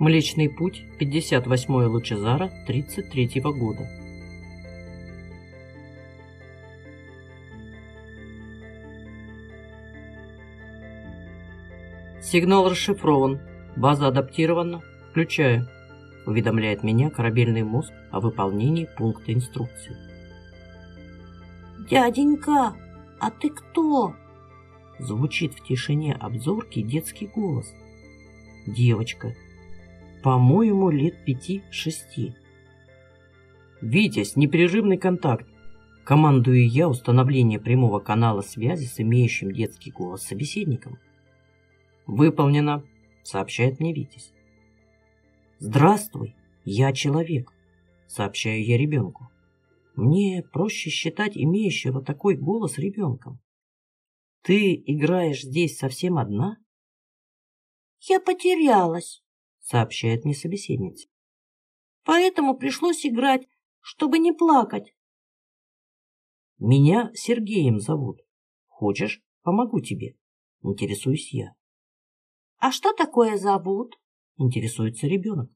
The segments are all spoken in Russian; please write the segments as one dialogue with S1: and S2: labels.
S1: Млечный путь, 58 Лучезара, 33 года. Сигнал расшифрован. База адаптирована. Включаю. Уведомляет меня корабельный мозг о выполнении пункта инструкции.
S2: «Дяденька, а ты кто?»
S1: Звучит в тишине обзорки детский голос. Девочка. По-моему, лет пяти-шести. «Витязь, непрерывный контакт!» Командую я установление прямого канала связи с имеющим детский голос собеседником. «Выполнено», — сообщает мне Витязь. «Здравствуй, я человек», — сообщаю я ребенку. Мне проще считать имеющего такой голос ребенком. Ты играешь здесь совсем одна?
S2: Я потерялась,
S1: сообщает мне собеседница.
S2: Поэтому пришлось играть, чтобы не плакать.
S1: Меня Сергеем зовут. Хочешь, помогу тебе? Интересуюсь я.
S2: А что такое зовут?
S1: Интересуется ребенок.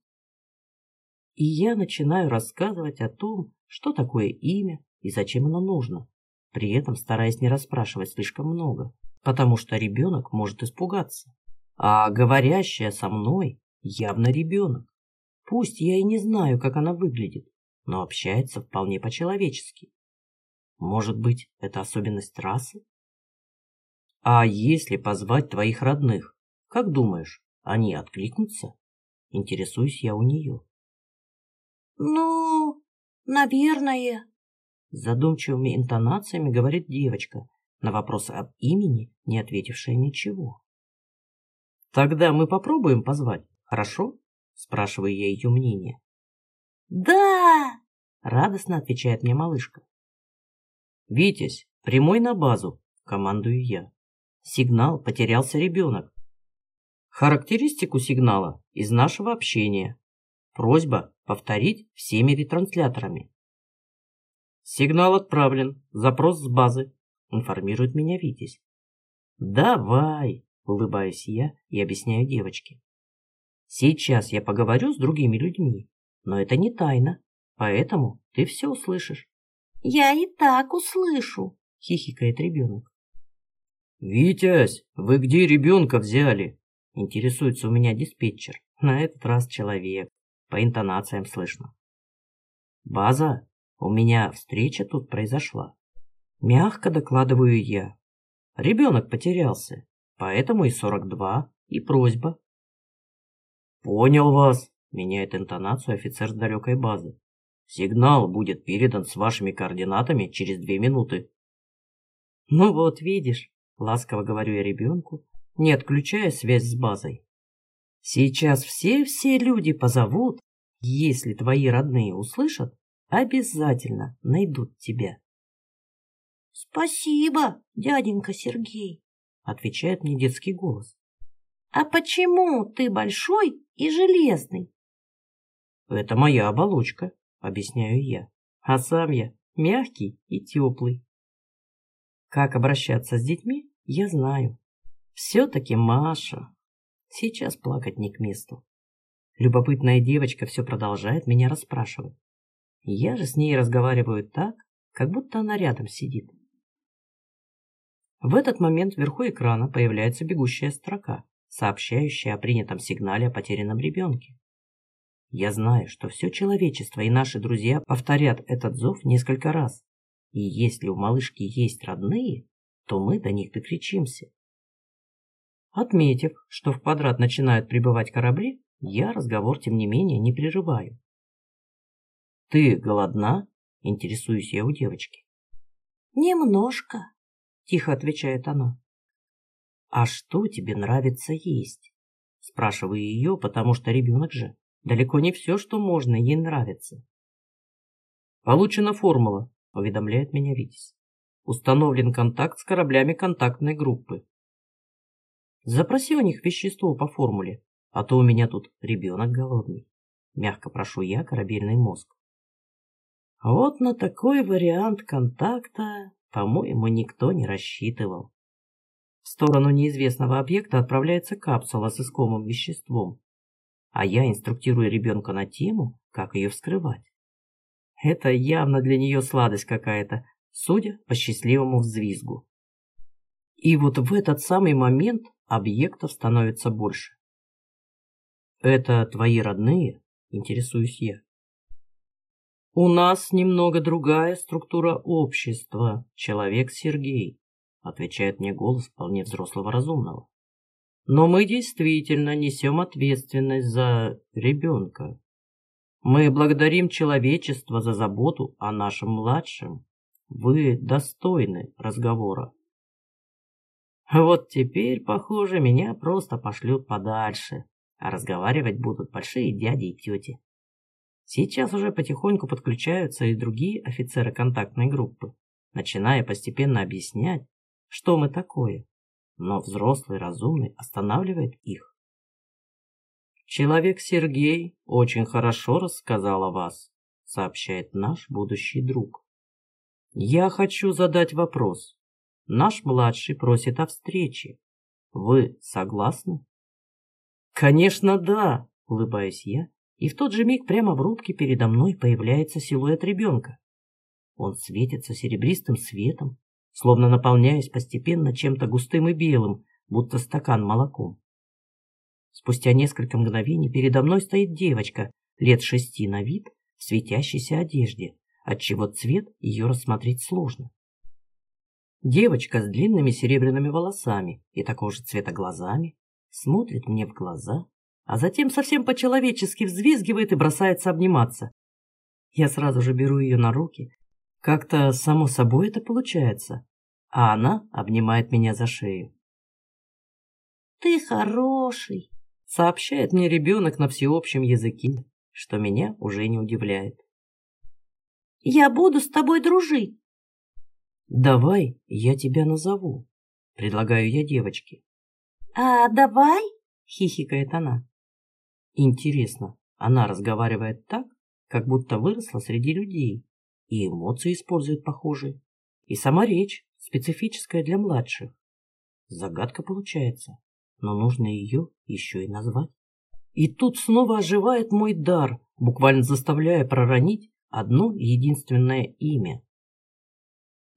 S1: И я начинаю рассказывать о том, что такое имя и зачем оно нужно при этом стараясь не расспрашивать слишком много, потому что ребенок может испугаться. А говорящая со мной явно ребенок. Пусть я и не знаю, как она выглядит, но общается вполне по-человечески. Может быть, это особенность расы? А если позвать твоих родных, как думаешь, они откликнутся? Интересуюсь я у нее.
S2: Ну, наверное,
S1: задумчивыми интонациями говорит девочка, на вопрос об имени не ответившая ничего. «Тогда мы попробуем позвать, хорошо?» спрашиваю я ее мнение.
S2: «Да!»
S1: радостно отвечает мне малышка. «Витязь, прямой на базу!» командую я. Сигнал потерялся ребенок. Характеристику сигнала из нашего общения. Просьба повторить всеми ретрансляторами. «Сигнал отправлен. Запрос с базы», — информирует меня Витязь. «Давай», — улыбаюсь я и объясняю девочке. «Сейчас я поговорю с другими людьми, но это не тайна, поэтому ты все услышишь».
S2: «Я и так услышу», —
S1: хихикает ребенок. «Витязь, вы где ребенка взяли?» — интересуется у меня диспетчер. На этот раз человек. По интонациям слышно. «База, у меня встреча тут произошла. Мягко докладываю я. Ребенок потерялся, поэтому и 42, и просьба. Понял вас, меняет интонацию офицер с далекой базы. Сигнал будет передан с вашими координатами через две минуты. Ну вот, видишь, ласково говорю я ребенку, не отключая связь с базой. Сейчас все-все люди позовут, если твои родные услышат, обязательно найдут тебя.
S2: — Спасибо, дяденька Сергей, — отвечает мне детский голос. — А почему ты большой и железный?
S1: — Это моя оболочка, — объясняю я, а сам я мягкий и теплый. Как обращаться с детьми, я знаю. Все-таки Маша. Сейчас плакать не к месту. Любопытная девочка все продолжает меня расспрашивать. Я же с ней разговариваю так, как будто она рядом сидит. В этот момент вверху экрана появляется бегущая строка, сообщающая о принятом сигнале о потерянном ребенке. Я знаю, что все человечество и наши друзья повторят этот зов несколько раз. И если у малышки есть родные, то мы до них докричимся. Отметив, что в квадрат начинают прибывать корабли, я разговор, тем не менее, не прерываю. «Ты голодна?» – интересуюсь я у девочки.
S2: «Немножко», – тихо отвечает она.
S1: «А что тебе нравится есть?» Спрашиваю ее, потому что ребенок же. Далеко не все, что можно, ей нравится. «Получена формула», – уведомляет меня Витязь. «Установлен контакт с кораблями контактной группы. Запроси у них вещество по формуле, а то у меня тут ребенок голодный. Мягко прошу я корабельный мозг. Вот на такой вариант контакта, по-моему, никто не рассчитывал. В сторону неизвестного объекта отправляется капсула с искомым веществом. а я инструктирую ребенка на тему, как ее вскрывать. Это явно для нее сладость какая-то, судя по счастливому взвизгу. И вот в этот самый момент объектов становится больше. «Это твои родные?» – интересуюсь я. «У нас немного другая структура общества, человек Сергей», – отвечает мне голос вполне взрослого разумного. «Но мы действительно несем ответственность за ребенка. Мы благодарим человечество за заботу о нашем младшем. Вы достойны разговора». Вот теперь, похоже, меня просто пошлют подальше, а разговаривать будут большие дяди и тети. Сейчас уже потихоньку подключаются и другие офицеры контактной группы, начиная постепенно объяснять, что мы такое. Но взрослый разумный останавливает их. «Человек Сергей очень хорошо рассказал о вас», сообщает наш будущий друг. «Я хочу задать вопрос. Наш младший просит о встрече. Вы согласны?» «Конечно, да», — улыбаюсь я, и в тот же миг прямо в рубке передо мной появляется силуэт ребенка. Он светится серебристым светом, словно наполняясь постепенно чем-то густым и белым, будто стакан молоком. Спустя несколько мгновений передо мной стоит девочка, лет шести на вид, в светящейся одежде, отчего цвет ее рассмотреть сложно. Девочка с длинными серебряными волосами и такого же цвета глазами смотрит мне в глаза, а затем совсем по-человечески взвизгивает и бросается обниматься. Я сразу же беру ее на руки. Как-то само собой это получается. А она обнимает меня за шею.
S2: «Ты хороший», —
S1: сообщает мне ребенок на всеобщем языке, что меня уже не удивляет.
S2: «Я буду с тобой дружить».
S1: «Давай я тебя назову», — предлагаю я девочке.
S2: «А давай?»
S1: — хихикает она. Интересно, она разговаривает так, как будто выросла среди людей, и эмоции использует похожие, и сама речь специфическая для младших. Загадка получается, но нужно ее еще и назвать. И тут снова оживает мой дар, буквально заставляя проронить одно единственное имя.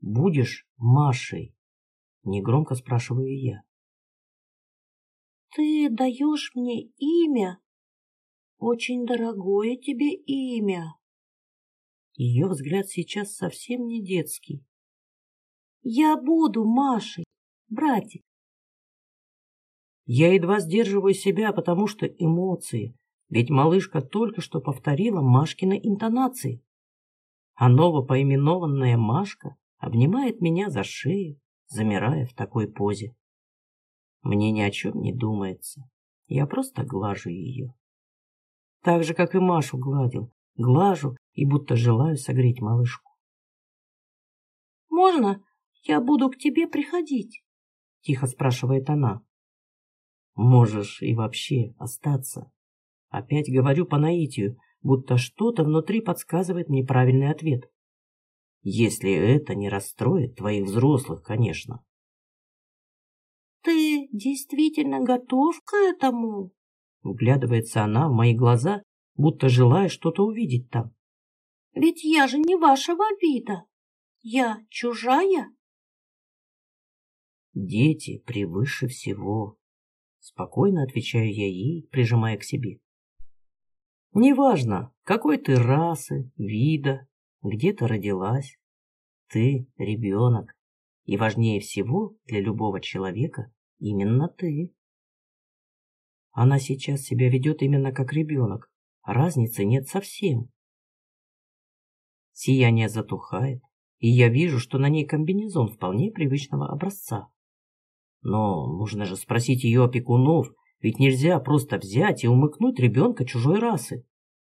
S1: «Будешь Машей?» — негромко спрашиваю я.
S2: «Ты даешь мне имя? Очень дорогое тебе имя».
S1: Ее взгляд сейчас совсем не детский.
S2: «Я буду Машей, братик».
S1: Я едва сдерживаю себя, потому что эмоции, ведь малышка только что повторила Машкины интонации. А новопоименованная Машка обнимает меня за шею, замирая в такой позе. Мне ни о чем не думается. Я просто глажу ее. Так же, как и Машу гладил. Глажу и будто желаю согреть малышку.
S2: «Можно я буду к тебе приходить?»
S1: Тихо спрашивает она. «Можешь и вообще остаться». Опять говорю по наитию, будто что-то внутри подсказывает мне правильный ответ. Если это не расстроит твоих взрослых, конечно.
S2: «Ты действительно готов к этому?»
S1: Углядывается она в мои глаза, будто желая что-то увидеть там.
S2: «Ведь я же не вашего вида. Я чужая?»
S1: «Дети превыше всего», — спокойно отвечаю я ей, прижимая к себе. «Неважно, какой ты расы, вида, где ты родилась. Ты ребенок, и важнее всего для любого человека Именно ты. Она сейчас себя ведет именно как ребенок. Разницы нет совсем. Сияние затухает, и я вижу, что на ней комбинезон вполне привычного образца. Но нужно же спросить ее опекунов, ведь нельзя просто взять и умыкнуть ребенка чужой расы.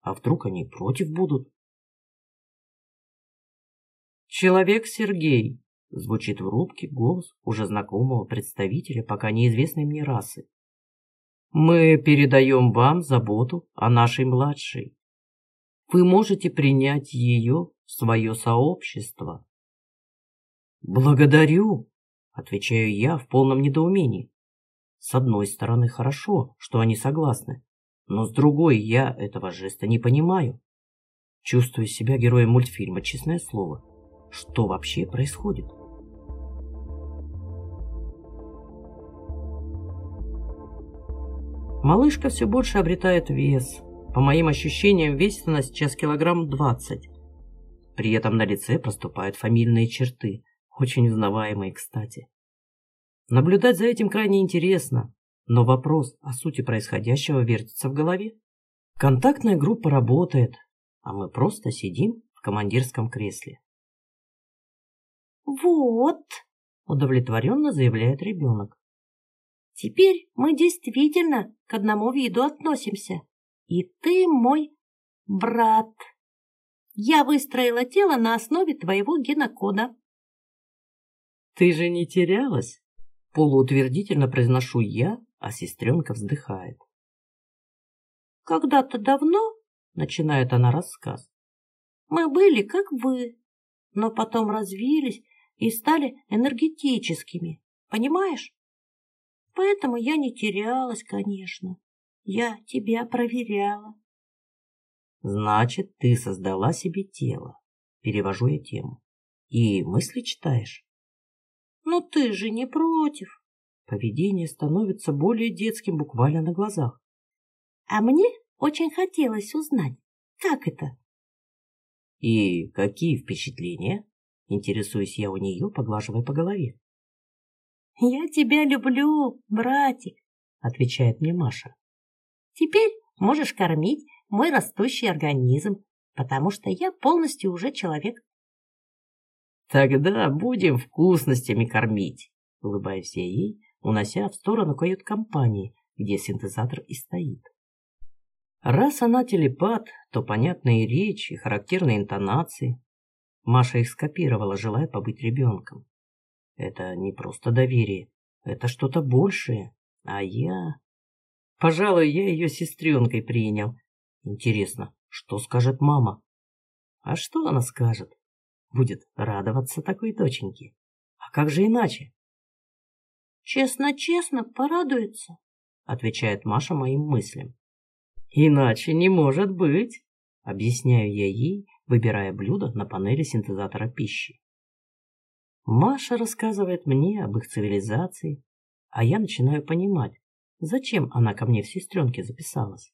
S1: А вдруг они против будут? Человек Сергей, Звучит в рубке голос уже знакомого представителя пока неизвестной мне расы. Мы передаем вам заботу о нашей младшей. Вы можете принять ее в свое сообщество. Благодарю, отвечаю я в полном недоумении. С одной стороны, хорошо, что они согласны, Но с другой, я этого жеста не понимаю. Чувствую себя героем мультфильма, честное слово. Что вообще происходит? Малышка все больше обретает вес. По моим ощущениям, весит она сейчас килограмм двадцать. При этом на лице проступают фамильные черты, очень узнаваемые, кстати. Наблюдать за этим крайне интересно, но вопрос о сути происходящего вертится в голове. Контактная группа работает, а мы просто сидим в командирском кресле.
S2: «Вот», — удовлетворенно заявляет ребенок. «Теперь мы действительно к одному виду относимся, и ты мой брат. Я выстроила тело на основе твоего генокода».
S1: «Ты же не терялась?» Полуутвердительно произношу я, а сестренка вздыхает.
S2: «Когда-то давно, — начинает она рассказ, — мы были как вы, но потом развились и стали энергетическими, понимаешь? Поэтому я не терялась, конечно. Я тебя проверяла.
S1: Значит, ты создала себе тело. Перевожу я тему. И мысли читаешь?
S2: Ну ты же не против.
S1: Поведение становится более детским буквально на глазах.
S2: А мне очень хотелось узнать, как это?
S1: И какие впечатления? Интересуюсь я у нее, поглаживая по голове.
S2: «Я тебя люблю, братик», — отвечает мне Маша. «Теперь можешь кормить мой растущий организм, потому что я полностью уже человек».
S1: «Тогда будем вкусностями кормить», — улыбаюсь я ей, унося в сторону кают-компании, где синтезатор и стоит. Раз она телепат, то понятные речи, характерные интонации. Маша их скопировала, желая побыть ребенком. Это не просто доверие, это что-то большее. А я... Пожалуй, я ее сестренкой принял. Интересно, что скажет мама? А что она скажет? Будет радоваться такой доченьке. А как же иначе?
S2: Честно-честно порадуется,
S1: отвечает Маша моим мыслям. Иначе не может быть, объясняю я ей, выбирая блюдо на панели синтезатора пищи. Маша рассказывает мне об их цивилизации, а я начинаю понимать, зачем она ко мне в сестренке записалась.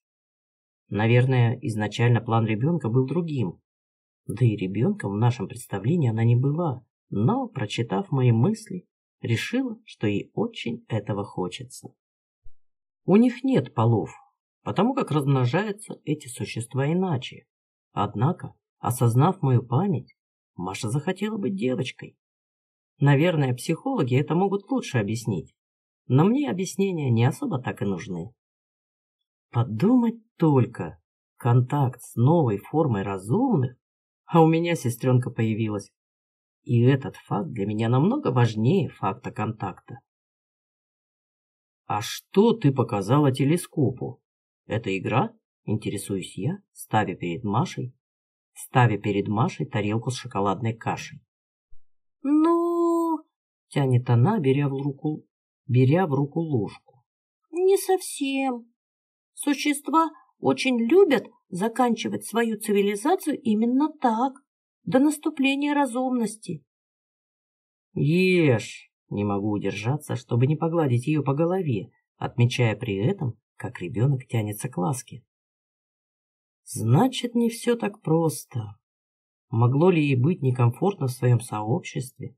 S1: Наверное, изначально план ребенка был другим. Да и ребенком в нашем представлении она не была, но, прочитав мои мысли, решила, что ей очень этого хочется. У них нет полов, потому как размножаются эти существа иначе. Однако Осознав мою память, Маша захотела быть девочкой. Наверное, психологи это могут лучше объяснить, но мне объяснения не особо так и нужны. Подумать только, контакт с новой формой разумных, а у меня сестренка появилась. И этот факт для меня намного важнее факта контакта. «А что ты показала телескопу? Это игра?» – интересуюсь я, ставя перед Машей ставя перед Машей тарелку с шоколадной кашей.
S2: «Ну...» — тянет она, беря в руку, беря в руку ложку. «Не совсем. Существа очень любят заканчивать свою цивилизацию именно так, до наступления разумности».
S1: «Ешь!» — не могу удержаться, чтобы не погладить ее по голове, отмечая при этом, как ребенок тянется к ласке. Значит, не все так просто. Могло ли ей быть некомфортно в своем сообществе?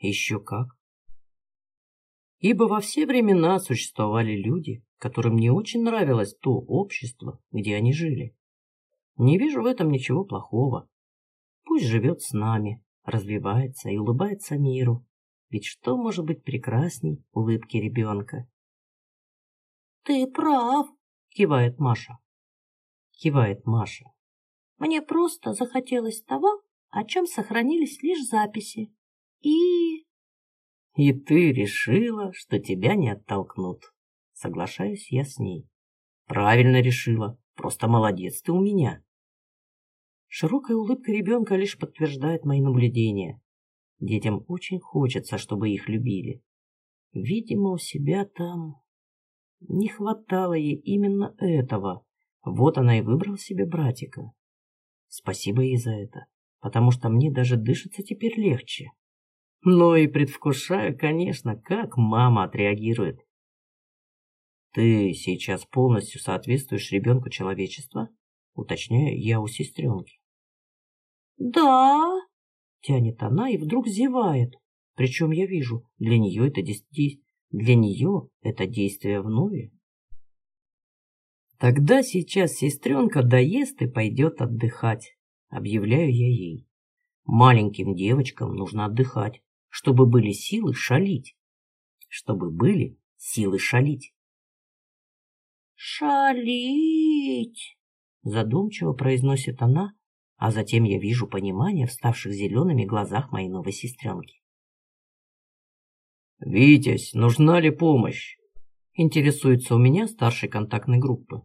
S1: Еще как. Ибо во все времена существовали люди, которым не очень нравилось то общество, где они жили. Не вижу в этом ничего плохого. Пусть живет с нами, развивается и улыбается миру. Ведь что может быть прекрасней улыбки ребенка?
S2: «Ты прав», — кивает Маша
S1: кивает Маша.
S2: Мне просто захотелось того, о чем сохранились лишь записи. И...
S1: И ты решила, что тебя не оттолкнут. Соглашаюсь я с ней. Правильно решила. Просто молодец ты у меня. Широкая улыбка ребенка лишь подтверждает мои наблюдения. Детям очень хочется, чтобы их любили. Видимо, у себя там не хватало ей именно этого, Вот она и выбрала себе братика. Спасибо ей за это, потому что мне даже дышится теперь легче. Ну и предвкушаю, конечно, как мама отреагирует. Ты сейчас полностью соответствуешь ребенку человечества? Уточняю я у сестренки.
S2: Да,
S1: тянет она и вдруг зевает. Причем я вижу, для нее это действие, для нее это действие вновь. Тогда сейчас сестренка доест и пойдет отдыхать, объявляю я ей. Маленьким девочкам нужно отдыхать, чтобы были силы шалить. Чтобы были силы шалить.
S2: «Шалить!» — задумчиво произносит она, а затем я вижу понимание в ставших зелеными глазах моей новой сестренки.
S1: «Витязь, нужна ли помощь?» — интересуется у меня старшей контактной группы.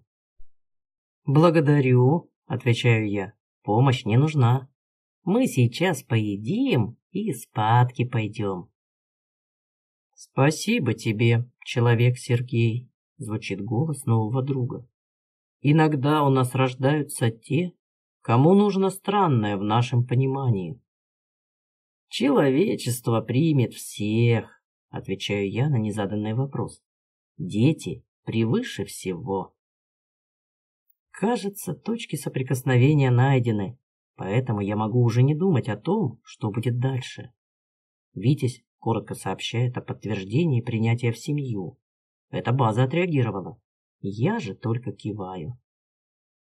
S1: «Благодарю», — отвечаю я, — «помощь не нужна. Мы сейчас поедим и спадки пойдем». «Спасибо тебе, человек Сергей», — звучит голос нового друга. «Иногда у нас рождаются те, кому нужно странное в нашем понимании». «Человечество примет всех», — отвечаю я на незаданный вопрос. «Дети превыше всего». Кажется, точки соприкосновения найдены, поэтому я могу уже не думать о том, что будет дальше. Витязь коротко сообщает о подтверждении принятия в семью. Эта база отреагировала. Я же только киваю.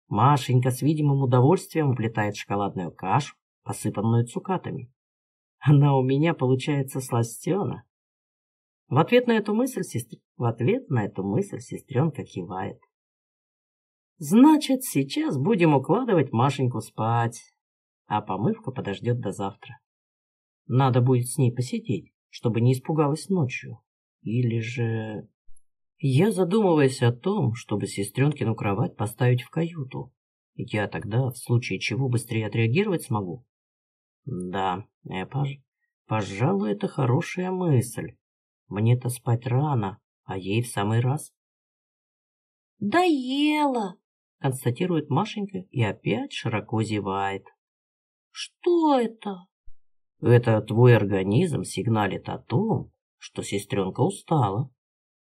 S1: Машенька с видимым удовольствием уплетает шоколадную кашу, посыпанную цукатами. Она у меня получается сластена. В ответ на эту мысль сестр... в ответ на эту мысль сестренка кивает. Значит, сейчас будем укладывать Машеньку спать, а помывка подождет до завтра. Надо будет с ней посидеть, чтобы не испугалась ночью. Или же... Я задумываюсь о том, чтобы сестренкину кровать поставить в каюту. Я тогда, в случае чего, быстрее отреагировать смогу. Да, я пож... пожалуй, это хорошая мысль. Мне-то спать рано, а ей в самый раз.
S2: «Доела!»
S1: Констатирует Машенька и опять широко зевает.
S2: Что это?
S1: Это твой организм сигналит о том, что сестренка устала.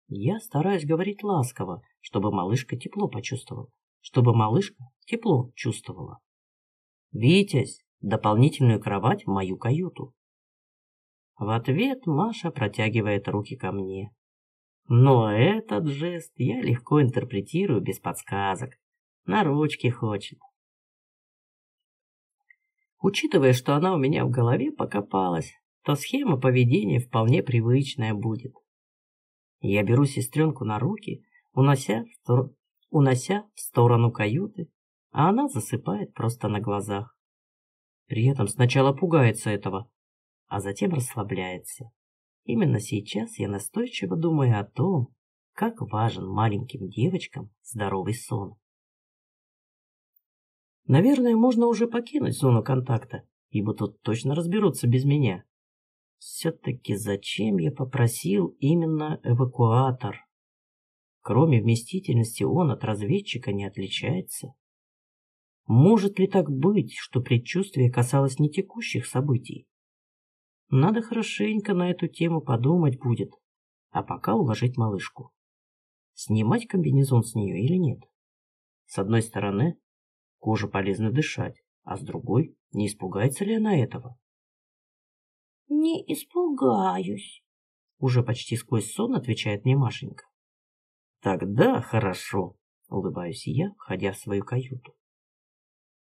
S1: Я стараюсь говорить ласково, чтобы малышка тепло почувствовала, чтобы малышка тепло чувствовала. Витязь, дополнительную кровать в мою каюту. В ответ Маша протягивает руки ко мне. Но этот жест я легко интерпретирую без подсказок на ручки хочет. Учитывая, что она у меня в голове покопалась, то схема поведения вполне привычная будет. Я беру сестренку на руки, унося в, стор... унося в сторону каюты, а она засыпает просто на глазах. При этом сначала пугается этого, а затем расслабляется. Именно сейчас я настойчиво думаю о том, как важен маленьким девочкам здоровый сон. Наверное, можно уже покинуть зону контакта, ибо тут точно разберутся без меня. Все-таки зачем я попросил именно эвакуатор? Кроме вместительности он от разведчика не отличается. Может ли так быть, что предчувствие касалось не текущих событий? Надо хорошенько на эту тему подумать будет, а пока уложить малышку. Снимать комбинезон с нее или нет? С одной стороны, Коже полезно дышать, а с другой, не испугается ли она этого?
S2: «Не испугаюсь», — уже почти сквозь сон отвечает мне Машенька. «Тогда хорошо», — улыбаюсь я, входя в свою каюту.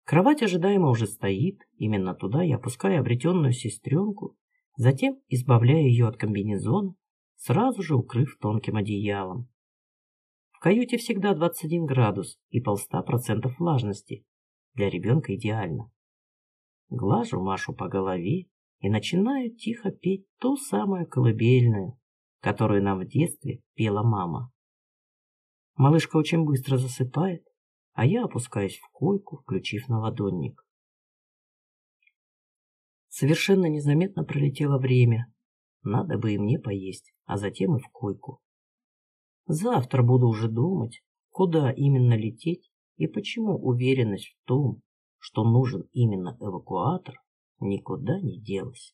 S2: Кровать ожидаемо уже стоит, именно туда я опускаю обретенную сестренку, затем избавляю ее от комбинезона, сразу же укрыв тонким одеялом. В каюте всегда 21 градус и полста процентов влажности. Для ребенка идеально. Глажу Машу по голове и начинаю тихо петь ту самую колыбельную, которую нам в детстве пела мама. Малышка очень быстро засыпает, а я опускаюсь в койку, включив на ладонник. Совершенно незаметно пролетело время. Надо бы и мне поесть, а затем и в койку. Завтра буду уже думать, куда именно лететь
S1: И почему уверенность в том, что нужен именно эвакуатор, никуда не делась?